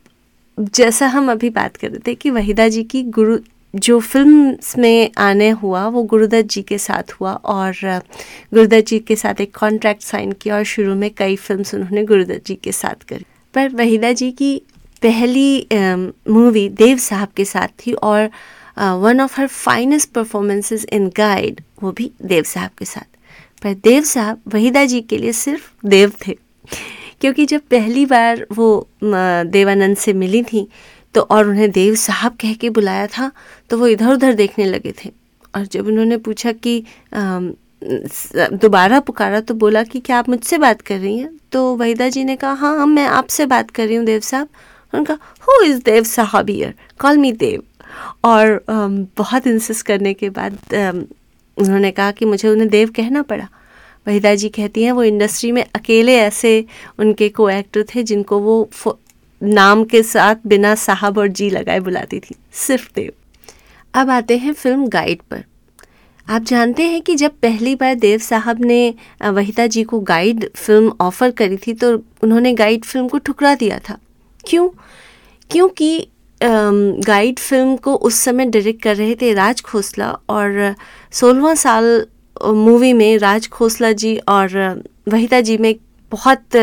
जैसा हम अभी बात कर रहे थे कि वहीदा जी की गुरु जो फ़िल्म में आने हुआ, वो गुरुदत्त जी के साथ हुआ और गुरुदत्त जी के साथ एक कॉन्ट्रैक्ट साइन किया और शुरू में कई फिल्म्स उन्होंने गुरुदत्त जी के साथ करी। पर वहीदा जी की पहली मूवी देव साहब के साथ थी और one of her finest performances in Guide वो भी देव साहब के साथ। पर देव साहब, वहीदा जी के लिए सिर्फ़ देव थे। क्योंकि जब पहली बार वो देवानंद से मिली थी तो और उन्हें देव साहब कह के बुलाया था तो वो इधर उधर देखने लगे थे। और जब उन्होंने पूछा कि दोबारा पुकारा तो बोला कि क्या आप मुझसे बात कर रही हैं? तो वहीदा जी ने कहा हाँ हाँ मैं आपसे बात कर रही हूँ देव साहब। उनका हु इज़ देव साहब ईयर कॉल मी देव और बहुत इंसिस्ट करने के बाद उन्होंने कहा कि मुझे उन्हें देव कहना पड़ा। वहीदा जी कहती हैं, वो इंडस्ट्री में अकेले ऐसे उनके को एक्टर थे जिनको वो नाम के साथ बिना साहब और जी लगाए बुलाती थी, सिर्फ़ देव। अब आते हैं फ़िल्म गाइड पर। आप जानते हैं कि जब पहली बार देव साहब ने वहीदा जी को गाइड फ़िल्म ऑफ़र करी थी तो उन्होंने गाइड फ़िल्म को ठुकरा दिया था। क्यों? क्योंकि गाइड फ़िल्म को उस समय डायरेक्ट कर रहे थे राज खोसला और सोलहवा साल मूवी में राज खोसला जी और वहीदा जी में बहुत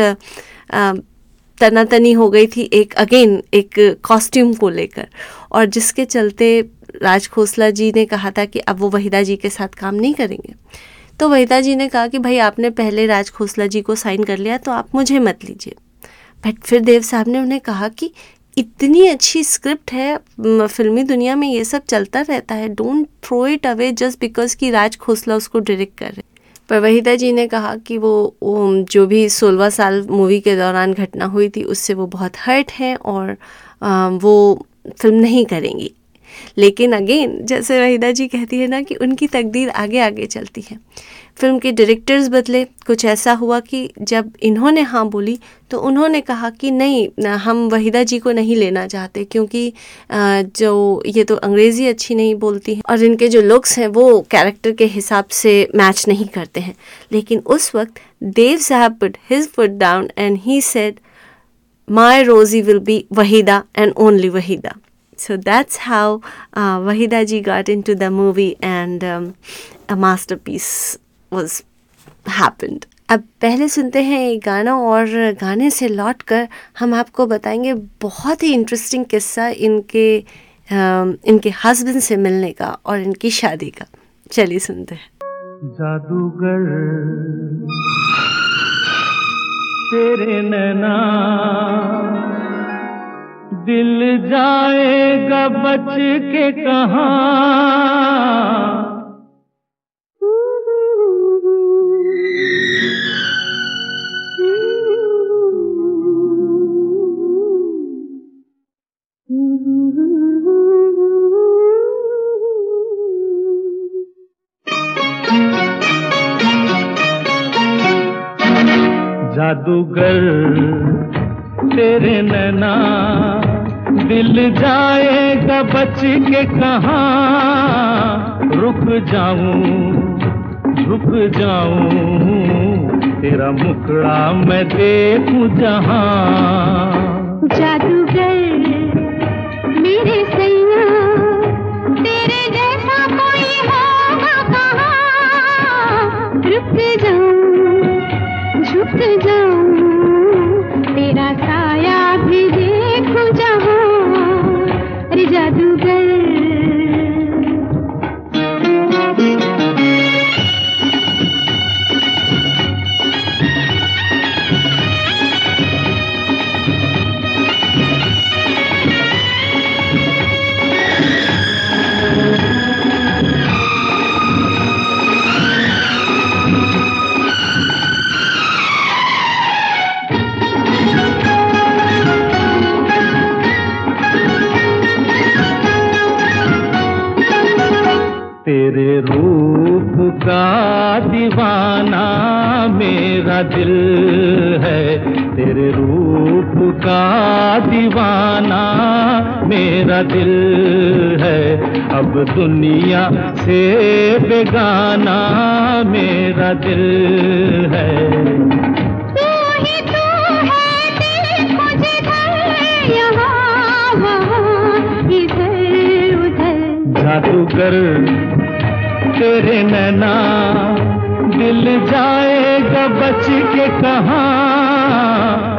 तनातनी हो गई थी एक अगेन एक कॉस्ट्यूम को लेकर। और जिसके चलते राज खोसला जी ने कहा था कि अब वो वहीदा जी के साथ काम नहीं करेंगे। तो वहीदा जी ने कहा कि भाई आपने पहले राज खोसला जी को साइन कर लिया तो आप मुझे मत लीजिए। बट फिर देव साहब ने उन्हें कहा कि इतनी अच्छी स्क्रिप्ट है फिल्मी दुनिया में ये सब चलता रहता है। Don't throw it away just because कि राज खोसला उसको डायरेक्ट कर रहे पर वहीदा जी ने कहा कि वो, जो भी सोलह साल मूवी के दौरान घटना हुई थी उससे वो बहुत हर्ट हैं और वो फ़िल्म नहीं करेंगी। लेकिन अगेन जैसे वहीदा जी कहती है ना कि उनकी तकदीर आगे आगे चलती है। फ़िल्म के डायरेक्टर्स बदले। कुछ ऐसा हुआ कि जब इन्होंने हाँ बोली तो उन्होंने कहा कि नहीं हम वहीदा जी को नहीं लेना चाहते क्योंकि जो ये तो अंग्रेज़ी अच्छी नहीं बोलती हैं और इनके जो लुक्स हैं वो कैरेक्टर के हिसाब से मैच नहीं करते हैं। लेकिन उस वक्त Dev Sahab put his foot down and he said my Rosie will be Waheeda and only Waheeda. So that's how uh, Wahida ji got into the movie and um, a masterpiece was happened. अब पहले सुनते हैं एक गाना और गाने से लौट कर हम आपको बताएँगे बहुत ही इंटरेस्टिंग किस्सा इनके इनके हस्बैंड से मिलने का और इनकी शादी का। चलिए सुनते हैं। जादूगर तेरे नैना दिल जाएगा बच के कहा? जादूगर, तेरे नैना, दिल जाएगा बच के कहा? रुक जाऊँ, झुक जाऊँ, तेरा मुखड़ा मैं देखूँ जहाँ। जादूगर, मेरे सैया, तेरे रुक जाऊँ झुक जाऊँ तेरा साया भी देखूँ जहाँ। अरे जादूगर दुनिया से बेगाना मेरा दिल है। तू तू है जादूगर तेरे नैना दिल जाएगा बच के कहा?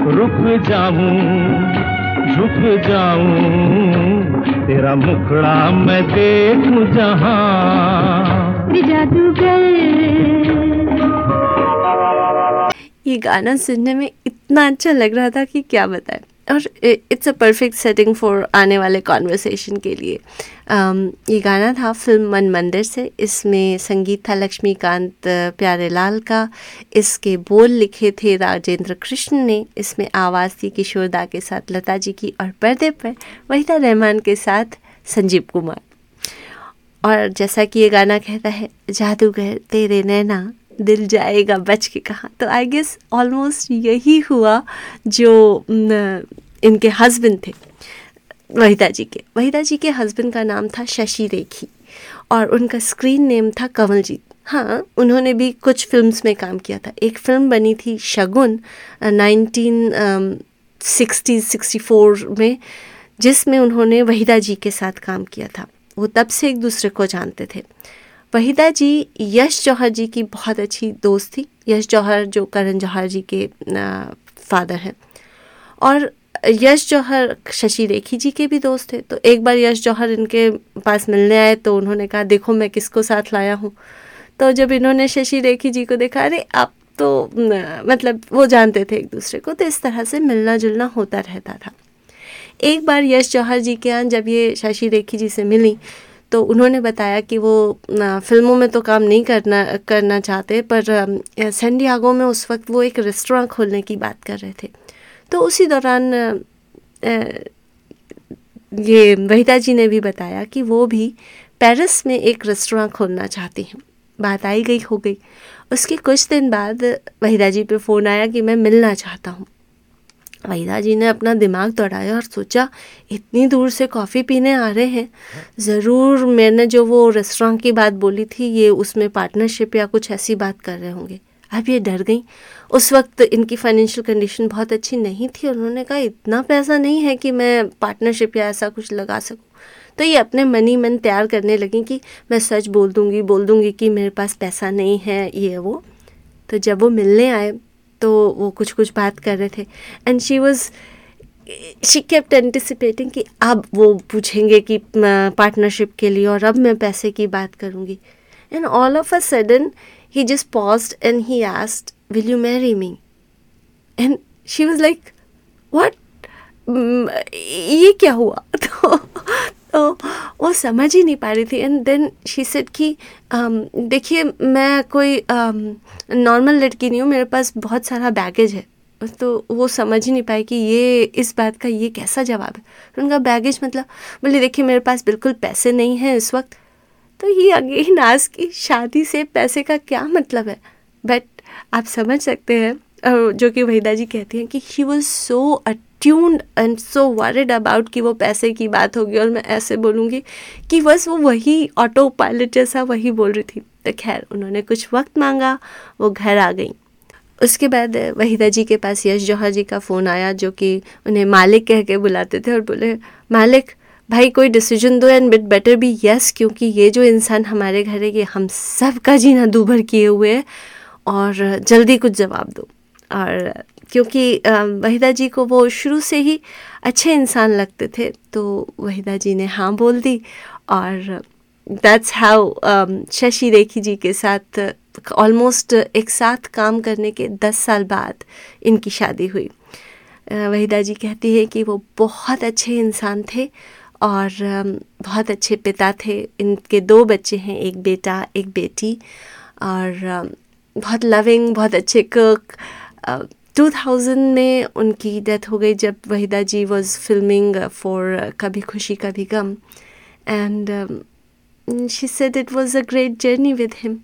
रुक जाऊँ झुक जाऊँ तेरा मुखड़ा मैं देखूँ जहाँ। जादूगर। ये गाना सुनने में इतना अच्छा लग रहा था कि क्या बताएँ। और it's a perfect setting for आने वाले कॉन्वर्सेशन के लिए। Um, ये गाना था फ़िल्म मन मंदिर से। इसमें संगीत था लक्ष्मीकांत प्यारे लाल का। इसके बोल लिखे थे राजेंद्र कृष्ण ने। इसमें आवाज़ थी किशोरदा के साथ लता जी की और पर्दे पर वहीदा रहमान के साथ संजीव कुमार। और जैसा कि ये गाना कहता है जादूगर तेरे नैना दिल जाएगा बच के कहाँ। तो आई गेस ऑलमोस्ट यही हुआ जो इनके हस्बैंड थे, वहीदा जी के। वहीदा जी के हस्बैंड का नाम था शशि रेखी और उनका स्क्रीन नेम था कंवलजीत हाँ उन्होंने भी कुछ फिल्म्स में काम किया था। एक फ़िल्म बनी थी Shagun nineteen sixty sixty four में, जिसमें उन्होंने वहीदा जी के साथ काम किया था। वो तब से एक दूसरे को जानते थे। वहीदा जी, यश जौहर जी की बहुत अच्छी दोस्त थी। यश जौहर जो करण जौहर जी के फादर हैं। और यश जौहर शशि रेखी जी के भी दोस्त थे। तो एक बार यश जौहर इनके पास मिलने आए तो उन्होंने कहा, देखो, मैं किसको साथ लाया हूँ? तो जब इन्होंने शशि रेखी जी को देखा, अरे, आप तो मतलब वो जानते थे एक दूसरे को तो इस तरह से मिलना जुलना होता रहता था। एक बार यश जौहर जी के यहाँ जब ये शशि रेखी जी से मिली तो उन्होंने बताया कि वो फ़िल्मों में तो काम नहीं करना करना चाहते, पर सैंडियागो में उस वक्त वो एक रेस्टोरेंट खोलने की बात कर रहे थे। तो उसी दौरान ये वहीदा जी ने भी बताया कि वो भी पेरिस में एक रेस्टोरेंट खोलना चाहती हैं। बात आई गई, हो गई। उसके कुछ दिन बाद वहीदा जी पे फ़ोन आया कि मैं मिलना चाहता हूँ। वहीदा जी ने अपना दिमाग दौड़ाया और सोचा, इतनी दूर से कॉफ़ी पीने आ रहे हैं। ज़रूर मैंने जो वो रेस्टोरेंट की बात बोली थी, ये उसमें पार्टनरशिप या कुछ ऐसी बात कर रहे होंगे। अब ये डर गई। उस वक्त इनकी फाइनेंशियल कंडीशन बहुत अच्छी नहीं थी। उन्होंने कहा, इतना पैसा नहीं है कि मैं पार्टनरशिप या ऐसा कुछ लगा सकूँ। तो ये अपने मनी मन तैयार करने लगी कि मैं सच बोल दूँगी बोल दूँगी कि मेरे पास पैसा नहीं है, ये वो। तो जब वो मिलने आए तो वो कुछ कुछ बात कर रहे थे। And she was she kept anticipating कि अब वो पूछेंगे कि पार्टनरशिप के लिए और अब मैं पैसे की बात करूँगी। And all of a sudden he just pause and he asked will you marry me and she was like what ये क्या हुआ? तो वो समझ ही नहीं पा रही थी। एंड देन शी सेड कि um, देखिए मैं कोई नॉर्मल um, लड़की नहीं हूँ मेरे पास बहुत सारा बैगेज है। तो वो समझ ही नहीं पाए कि ये इस बात का ये कैसा जवाब है। उनका बैगेज मतलब बोले देखिए मेरे पास बिल्कुल पैसे नहीं हैं इस वक्त। तो ये अगेन आज की शादी से पैसे का क्या मतलब है? बट आप समझ सकते हैं जो कि वहीदा जी कहती हैं कि he was so attuned and so worried about कि वो पैसे की बात होगी और मैं ऐसे बोलूँगी कि बस वो वही ऑटो पायलट जैसा वही बोल रही थी। तो खैर, उन्होंने कुछ वक्त मांगा, वो घर आ गई। उसके बाद वहीदा जी के पास यश जौहर जी का फ़ोन आया जो कि उन्हें मालिक कह के बुलाते थे और बोले, मालिक, भाई कोई डिसीज़न दो and bit better be yes क्योंकि ये जो इंसान हमारे घर है, ये हम सब का जीना दूभर किए हुए है और जल्दी कुछ जवाब दो। और क्योंकि वहीदा जी को वो शुरू से ही अच्छे इंसान लगते थे तो वहीदा जी ने हाँ बोल दी और दैट्स हाउ शशि रेखी जी के साथ ऑलमोस्ट एक साथ काम करने के दस साल बाद इनकी शादी हुई। वहीदा जी कहती है कि वो बहुत अच्छे इंसान थे और बहुत अच्छे पिता थे। इनके दो बच्चे हैं, एक बेटा, एक बेटी और बहुत लविंग बहुत अच्छे कुक 2000 में उनकी डेथ हो गई जब Waheeda ji was filming for Kabhi Khushi, Kabhi Gham. And she said it was a great journey with him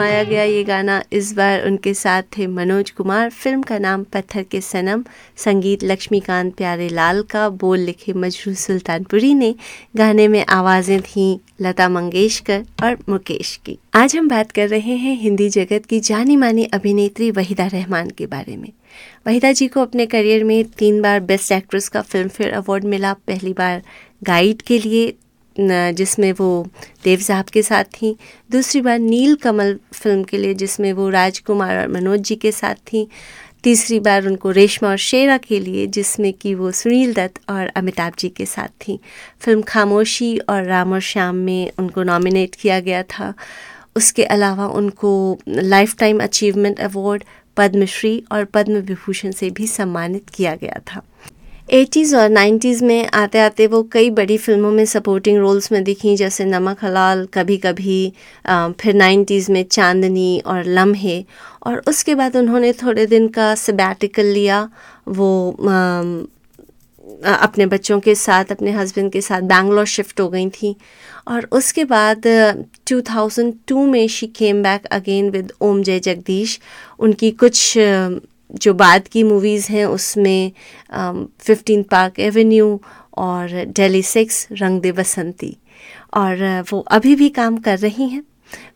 फिल्माया गया ये गाना इस बार उनके साथ थे मनोज कुमार। फ़िल्म का नाम पत्थर के सनम। संगीत लक्ष्मीकांत प्यारे लाल का। बोल लिखे मजरू सुल्तानपुरी ने। गाने में आवाज़ें थीं लता मंगेशकर और मुकेश की। आज हम बात कर रहे हैं हिंदी जगत की जानी मानी अभिनेत्री वहीदा रहमान के बारे में। वहीदा जी को अपने करियर में तीन बार बेस्ट एक्ट्रेस का फ़िल्म फेयर अवार्ड मिला। पहली बार गाइड के लिए जिसमें वो देव साहब के साथ थी। दूसरी बार नील कमल फ़िल्म के लिए, जिसमें वो राजकुमार और मनोज जी के साथ थी। तीसरी बार उनको रेशमा और शेरा के लिए, जिसमें कि वो सुनील दत्त और अमिताभ जी के साथ थी। फ़िल्म खामोशी और राम और श्याम में उनको नॉमिनेट किया गया था। उसके अलावा उनको lifetime achievement award Padma Shri और पद्म विभूषण से भी सम्मानित किया गया था। एटीज़ और नाइन्टीज़ में आते आते वो कई बड़ी फ़िल्मों में सपोर्टिंग रोल्स में दिखी जैसे नमक हलाल कभी कभी फिर नाइन्टीज़ में चांदनी और लम्हे। और उसके बाद उन्होंने थोड़े दिन का सबैटिकल लिया। वो अपने बच्चों के साथ अपने हस्बैंड के साथ बैंगलोर शिफ्ट हो गई थी। और उसके बाद अ, 2002 में she came back again with Om Jai Jagdish उनकी कुछ जो बाद की मूवीज़ हैं, उसमें फिफ्टीन पार्क एवेन्यू और डेली सिक्स रंग दे बसंती और वो अभी भी काम कर रही हैं।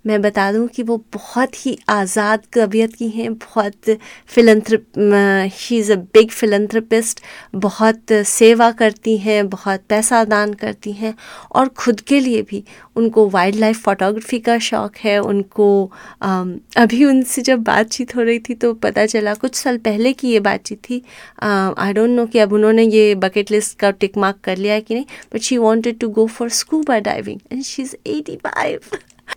मैं बता दूँ कि वो बहुत ही आज़ाद तबीयत की हैं, बहुत philanthrope she is a big philanthropist बहुत सेवा करती हैं, बहुत पैसा दान करती हैं और ख़ुद के लिए भी। उनको वाइल्ड लाइफ फोटोग्राफी का शौक़ है, उनको अभी उनसे जब बातचीत हो रही थी तो पता चला, कुछ साल पहले की ये बातचीत थी आई डोंट नो कि अब उन्होंने ये बकेट लिस्ट का टिक मार्क कर लिया है कि नहीं but she wanted to go for scuba diving and she is eighty five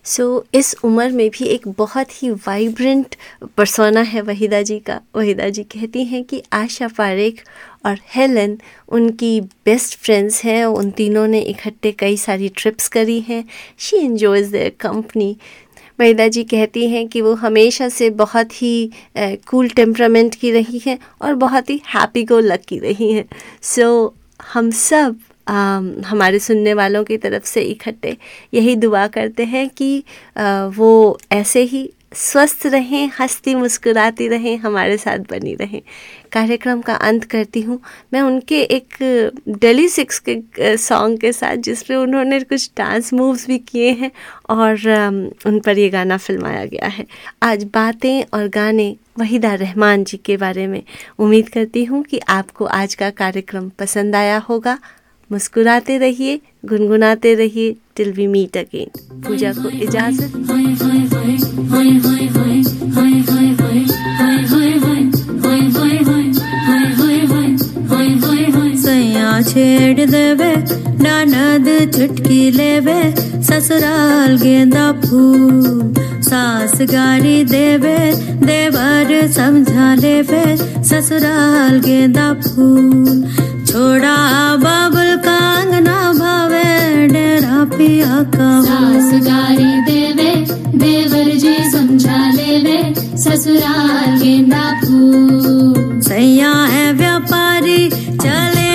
so so, इस उम्र में भी एक बहुत ही वाइब्रेंट परसोना है वहीदा जी का। वहीदा जी कहती हैं कि आशा पारेख और हेलन उनकी बेस्ट फ्रेंड्स हैं उन तीनों ने इकट्ठे कई सारी ट्रिप्स करी हैं। She enjoys their company Waheeda ji कहती हैं कि वो हमेशा से बहुत ही कूल टेम्परामेंट की रही हैं और बहुत ही हैप्पी गो लकी रही हैं। सो so, हम सब आम, हमारे सुनने वालों की तरफ़ से इकट्ठे यही दुआ करते हैं कि आ, वो ऐसे ही स्वस्थ रहें हंसती मुस्कुराती रहें हमारे साथ बनी रहें। कार्यक्रम का अंत करती हूँ। मैं उनके एक डेली सिक्स के सॉन्ग के साथ जिस पे उन्होंने कुछ डांस मूव्स भी किए हैं और उन पर ये गाना फिल्माया गया है। आज बातें और गाने वहीदा रहमान जी के बारे में। उम्मीद करती हूँ कि आपको आज का कार्यक्रम पसंद आया होगा। मुस्कुराते रहिए, गुनगुनाते रहिए till we meet again Pooja को इजाज़त। छेड़ देवे, ननद चुटकी लेवे, ससुराल गेंदा फूल, सास गारी देवे, देवर समझा लेवे, ससुराल गेंदा फूल। छोड़ा बाबुल कांगना भावे डेरा पिया का सास गारी देवे देवर जी समझा लेवे ससुराल गेंदा फूल। सैया है व्यापारी चले